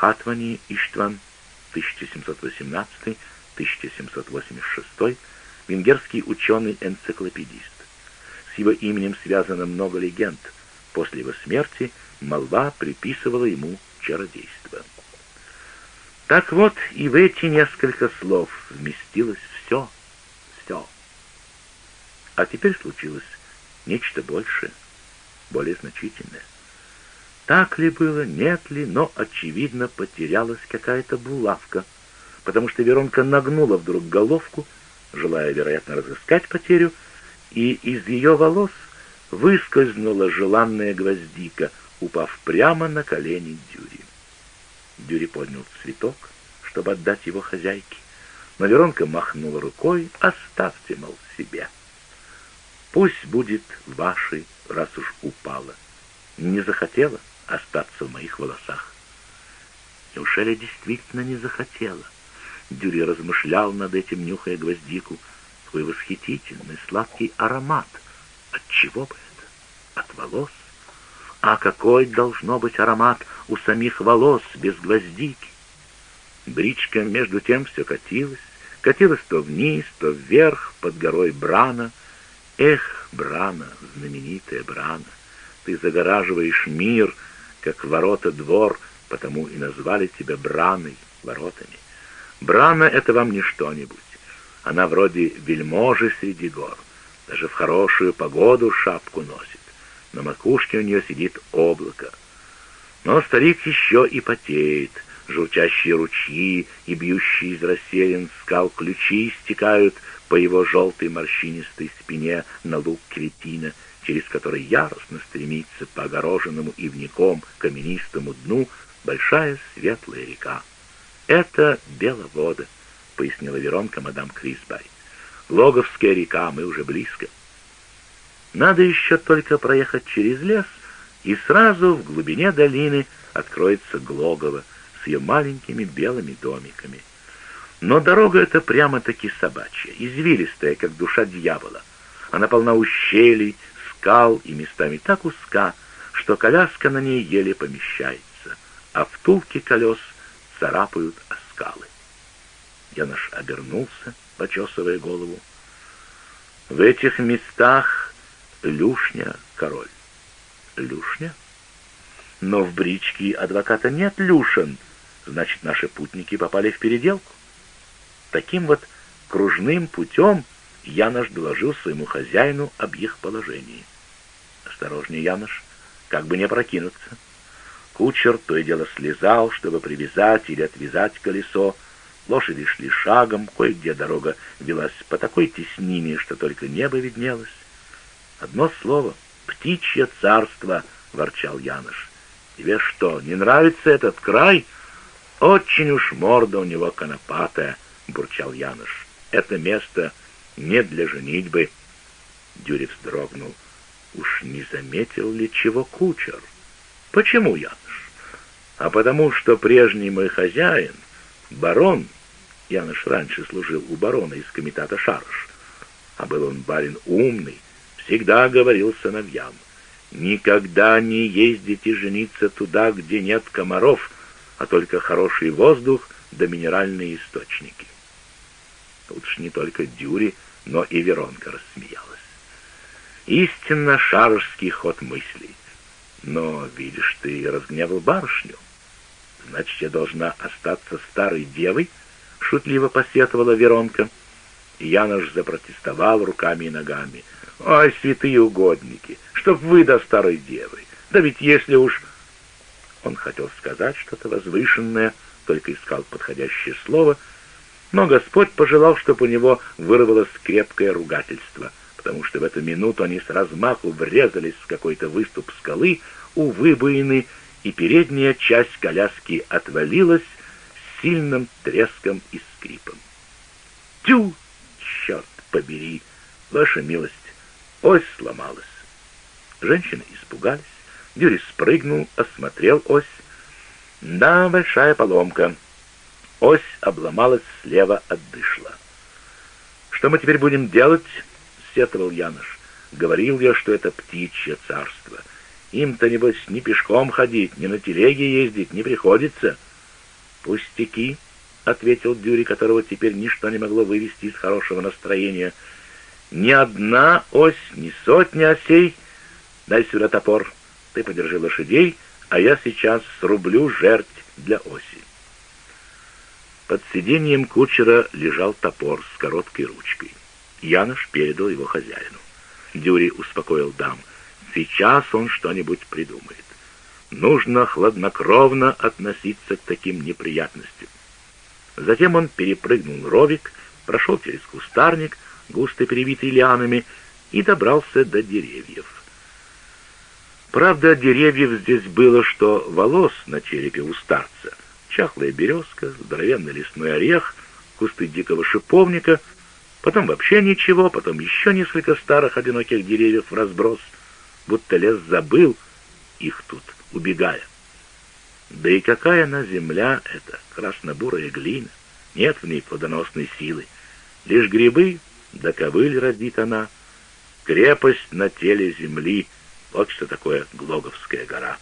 Хатвани Иштван, 1718-1786, венгерский ученый-энциклопедист. С его именем связано много легенд. После его смерти молва приписывала ему чародейство. Так вот, и в эти несколько слов вместилось все, все. А теперь случилось нечто большее, более значительное. Так ли было, нет ли, но, очевидно, потерялась какая-то булавка, потому что Веронка нагнула вдруг головку, желая, вероятно, разыскать потерю, и из ее волос выскользнула желанная гвоздика, упав прямо на колени Дюри. Дюри поднял цветок, чтобы отдать его хозяйке, но Веронка махнула рукой, оставьте, мол, себе. Пусть будет вашей, раз уж упала. Не захотела, остаться в моих волосах. Неужели действительно не захотела? Дюри размышлял над этим, нюхая гвоздику. Твой восхитительный сладкий аромат. От чего бы это? От волос? А какой должно быть аромат у самих волос без гвоздики? Бричка между тем все катилась, катилась то вниз, то вверх, под горой Брана. Эх, Брана, знаменитая Брана, ты загораживаешь мир — как ворота двор, потому и назвали тебя Браной, воротами. Брана — это вам не что-нибудь. Она вроде вельможи среди гор. Даже в хорошую погоду шапку носит. На макушке у нее сидит облако. Но старик еще и потеет. Журчащие ручьи и бьющие из расселен скал ключи стекают по его желтой морщинистой спине на луг кретина — через который яростно стремится по огороженному ивником каменистому дну большая светлая река. «Это Беловода», — пояснила Веронка мадам Крисбай. «Логовская река, мы уже близко. Надо еще только проехать через лес, и сразу в глубине долины откроется Глогово с ее маленькими белыми домиками. Но дорога эта прямо-таки собачья, извилистая, как душа дьявола. Она полна ущелий, скал и местами так узка, что коляска на ней еле помещается, а втулки колес царапают о скалы. Янош обернулся, почесывая голову. В этих местах Люшня король. Люшня? Но в бричке адвоката нет Люшин, значит, наши путники попали в переделку. Таким вот кружным путем Янош доложил своему хозяину об их положении. «Осторожнее, Янош, как бы не прокинуться». Кучер то и дело слезал, чтобы привязать или отвязать колесо. Лошади шли шагом, кое-где дорога велась по такой теснине, что только небо виднелось. «Одно слово — птичье царство!» — ворчал Янош. «Тебе что, не нравится этот край?» «Очень уж морда у него конопатая», — бурчал Янош. «Это место не для женитьбы. Дюри вздрогнул. Уж не заметил ли чего кучер? Почему, Яныш? А потому что прежний мой хозяин, барон, Яныш раньше служил у барона из комитата Шарыш, а был он барин умный, всегда говорил сыновьям, никогда не ездите жениться туда, где нет комаров, а только хороший воздух да минеральные источники. Тут ж не только Дюри, но и Веронка рассмеялась. Истинно шарожский ход мыслей. Но, видишь, ты разгневал барышню. Значит, я должна остаться старой девой, шутливо посетовала Веронка. Янош запротестовал руками и ногами. «Ой, святые угодники, чтоб вы до старой девы! Да ведь если уж...» Он хотел сказать что-то возвышенное, только искал подходящее слово — но Господь пожелал, чтобы у него вырвалось крепкое ругательство, потому что в эту минуту они с размаху врезались в какой-то выступ скалы у выбоины, и передняя часть коляски отвалилась с сильным треском и скрипом. «Тю! Черт побери! Ваша милость! Ось сломалась!» Женщины испугались. Дюри спрыгнул, осмотрел ось. «Да, большая поломка!» Ось обломалась слева от дышла. «Что мы теперь будем делать?» — сетовал Янош. «Говорил я, что это птичье царство. Им-то, небось, ни пешком ходить, ни на телеге ездить не приходится. «Пустяки», — ответил Дюри, которого теперь ничто не могло вывести из хорошего настроения. «Ни одна ось, ни сотня осей. Дай сюда топор. Ты подержи лошадей, а я сейчас срублю жерть для оси». Под сиденьем кучера лежал топор с короткой ручкой. Янош передал его хозяину. Дюри успокоил дам. «Сейчас он что-нибудь придумает. Нужно хладнокровно относиться к таким неприятностям». Затем он перепрыгнул ровик, прошел через кустарник, густо перевитый лианами, и добрался до деревьев. Правда, деревьев здесь было, что волос на черепе у старца, чахлая березка, здоровенный лесной орех, кусты дикого шиповника — потом вообще ничего, потом еще несколько старых одиноких деревьев в разброс, будто лес забыл их тут, убегая. Да и какая она земля эта, красно-бурая глина, нет в ней плодоносной силы, лишь грибы да ковыль родит она, крепость на теле земли, вот что такое Глоговская гора.